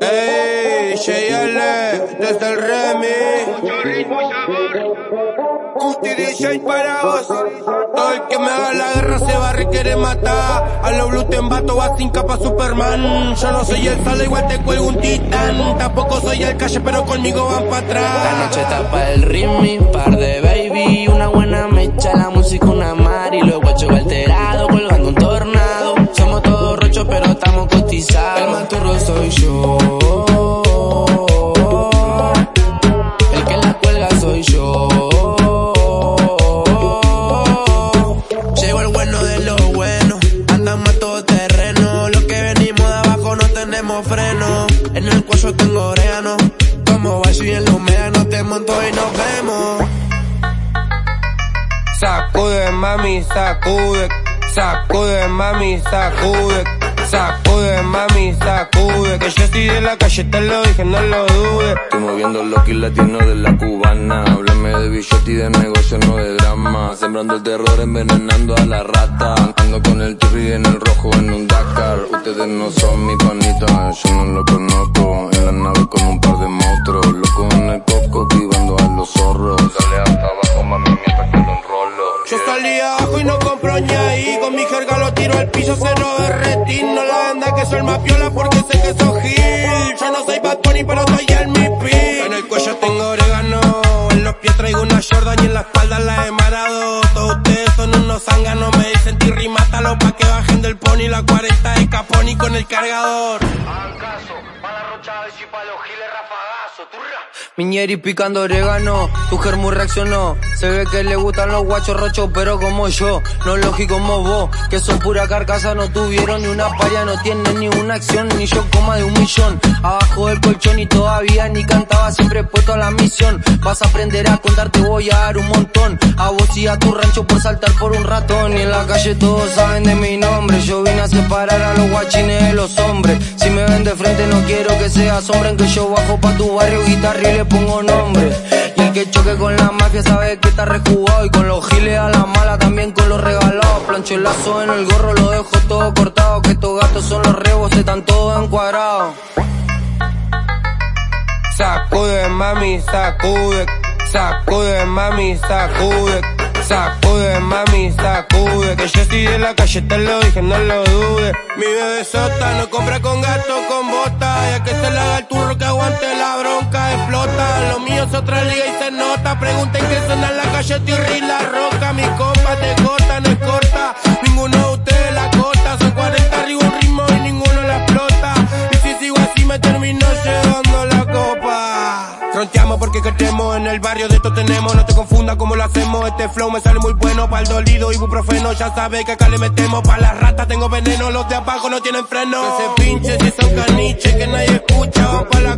Ey, JL, desde el Remy. Mucho ritmo y sabor. Para vos. Todo el que me haga la guerra se va a requerir matar. A los blue te embato a sin capa Superman. Yo no soy el solo, igual te cuelgo un titán. Tampoco soy el calle, pero conmigo van para atrás. La noche está para el ritmo, par de baby, una freno. En el cuello tengo orégano. Como y en los no te monto y nos vemos. Sacude, mami, sacude. Sacude, mami, sacude. Sacude, mami, sacude. Que yo estoy de la calle, te lo dije, no lo dudes. Estoy moviendo los kilos latinos de la cubana. Háblame de billete y de negocio, no de drama. Sembrando el terror, envenenando a la rata. Ando con el turri en el rojo en un. Ustedes no son mi panita, yo no lo conozco. En la nave con un par de monstruos. Loco en el coco, esquivando a los zorros. Dale hasta abajo, mami, mientras que lo enrolo. Yo salí abajo y no compro ni ahí. Con mi jerga lo tiro al piso, se lo derretí. No la anda que soy más piola porque sé que soy Gil. Yo no soy Bad Bunny, pero estoy en mi. En el cuello tengo orégano. En los pies traigo una Jordan y en la espalda la he marado. Todos ustedes son unos zánganos. Me dicen tirri, mátalo pa' que bajen del pony. La 40 de Caponi con el cargador. Hagan caso, para la rocha y para los giles rafagazo, turra. Miñeri picando orégano, tu germu reaccionó. Se ve que le gustan los guachos rochos, pero como yo, no lógico como vos, que son pura carcasa, no tuvieron ni una paria, no tienen ni una acción, ni yo coma de un millón. Abajo del colchón y todavía ni cantaba, siempre puesto a la misión. Vas a aprender a contar, te voy a dar un montón. A vos y a tu rancho por saltar por un ratón. Y en la calle todos saben de mi nombre. Separar a los guachines de los hombres. Si me ven de frente, no quiero que se asombren. Que yo bajo pa' tu barrio, guitarra y le pongo nombre. Y el que choque con la magia sabe que está rejugado. Y con los giles a la mala, también con los regalados. Plancho el lazo en el gorro, lo dejo todo cortado. Que estos gatos son los rebos, están todos encuadrados. Sacude, mami, sacude. Sacude, mami, sacude. Sacude, mami, sacude. Que yo estoy de la calle, te lo dije, no lo dudes. Mi bebé sota no compra con gato, con bota. Ya que se le haga el turro que aguante la bronca, explota. Lo mío es otra liga y se nota. Pregunten qué suena en la calle, Tirri la roca. Mi compa Fronteamos porque queremos en el barrio de esto tenemos. No te confundas como lo hacemos. Este flow me sale muy bueno para el dolido. Ibuprofeno, ya sabes que acá le metemos. Pa' las ratas tengo veneno. Los de abajo no tienen freno. Que se pinche si son caniches que nadie escucha. Pa' la